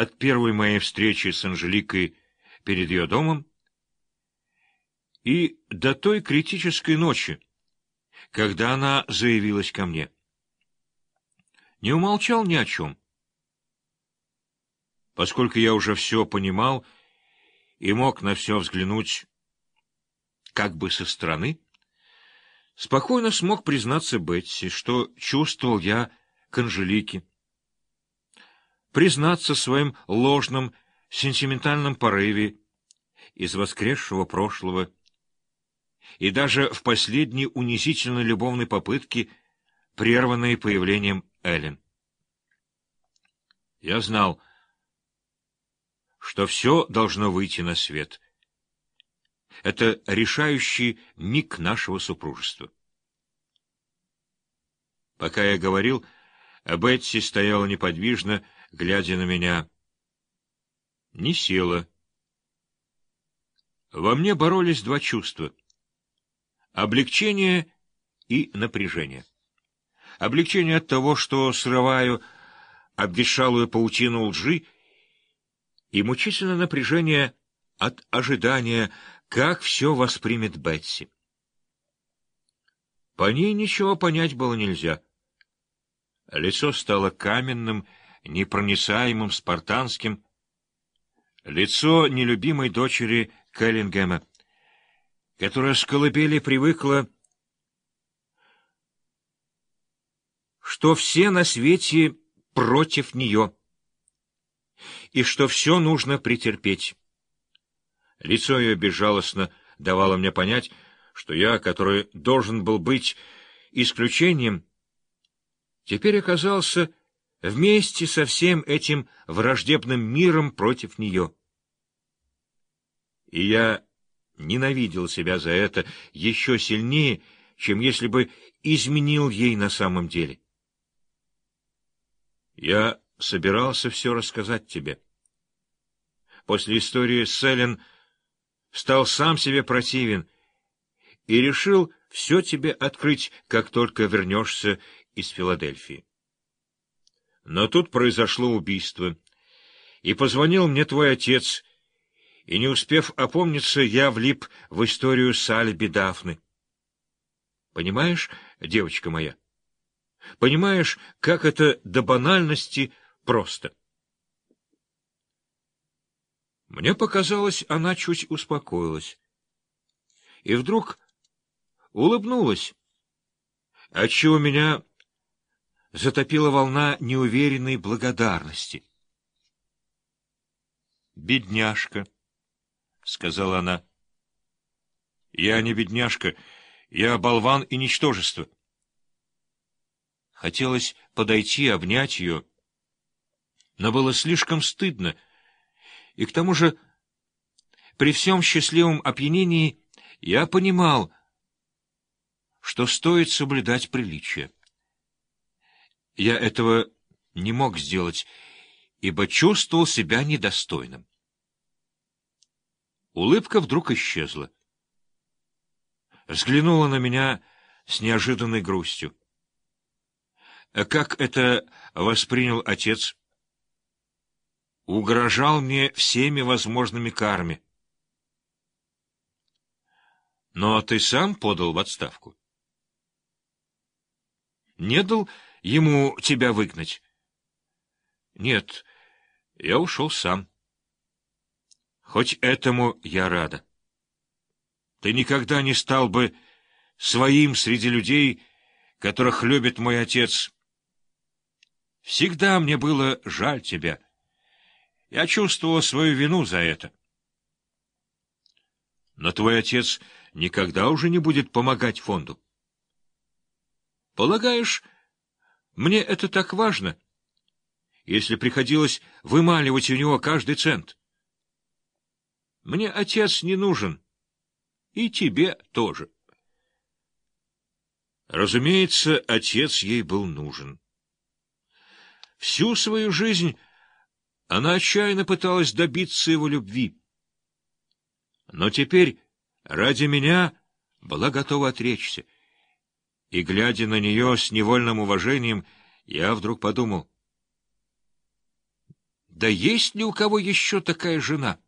от первой моей встречи с Анжеликой перед ее домом и до той критической ночи, когда она заявилась ко мне. Не умолчал ни о чем. Поскольку я уже все понимал и мог на все взглянуть как бы со стороны, спокойно смог признаться Бетси, что чувствовал я к Анжелике, признаться своим ложным сентиментальном порыве из воскресшего прошлого и даже в последней унизительной любовной попытке, прерванной появлением Эллен. Я знал, что все должно выйти на свет. Это решающий миг нашего супружества. Пока я говорил, Бетси стояла неподвижно, глядя на меня. Не села. Во мне боролись два чувства — облегчение и напряжение. Облегчение от того, что срываю обветшалую паутину лжи, и мучительное напряжение от ожидания, как все воспримет Бетси. По ней ничего понять было нельзя. Лицо стало каменным, непроницаемым, спартанским. Лицо нелюбимой дочери Келлингема, которая с колыбели привыкла, что все на свете против нее, и что все нужно претерпеть. Лицо ее безжалостно давало мне понять, что я, который должен был быть исключением, теперь оказался вместе со всем этим враждебным миром против нее. И я ненавидел себя за это еще сильнее, чем если бы изменил ей на самом деле. Я собирался все рассказать тебе. После истории с Эллен стал сам себе противен и решил все тебе открыть, как только вернешься из Филадельфии. Но тут произошло убийство, и позвонил мне твой отец, и, не успев опомниться, я влип в историю с Альби Дафны. Понимаешь, девочка моя? Понимаешь, как это до банальности просто? Мне показалось, она чуть успокоилась. И вдруг улыбнулась, отчего меня затопила волна неуверенной благодарности. «Бедняжка», — сказала она. «Я не бедняжка, я болван и ничтожество». Хотелось подойти, обнять ее, но было слишком стыдно, и к тому же при всем счастливом опьянении я понимал, что стоит соблюдать приличие. Я этого не мог сделать, ибо чувствовал себя недостойным. Улыбка вдруг исчезла. Взглянула на меня с неожиданной грустью. Как это воспринял отец? Угрожал мне всеми возможными карми. Но ты сам подал в отставку? Не дал ему тебя выгнать? Нет, я ушел сам. Хоть этому я рада. Ты никогда не стал бы своим среди людей, которых любит мой отец. Всегда мне было жаль тебя. Я чувствовала свою вину за это. Но твой отец никогда уже не будет помогать фонду. Полагаешь, мне это так важно, если приходилось вымаливать у него каждый цент. Мне отец не нужен, и тебе тоже. Разумеется, отец ей был нужен. Всю свою жизнь она отчаянно пыталась добиться его любви. Но теперь ради меня была готова отречься — и, глядя на нее с невольным уважением, я вдруг подумал. Да есть ли у кого еще такая жена?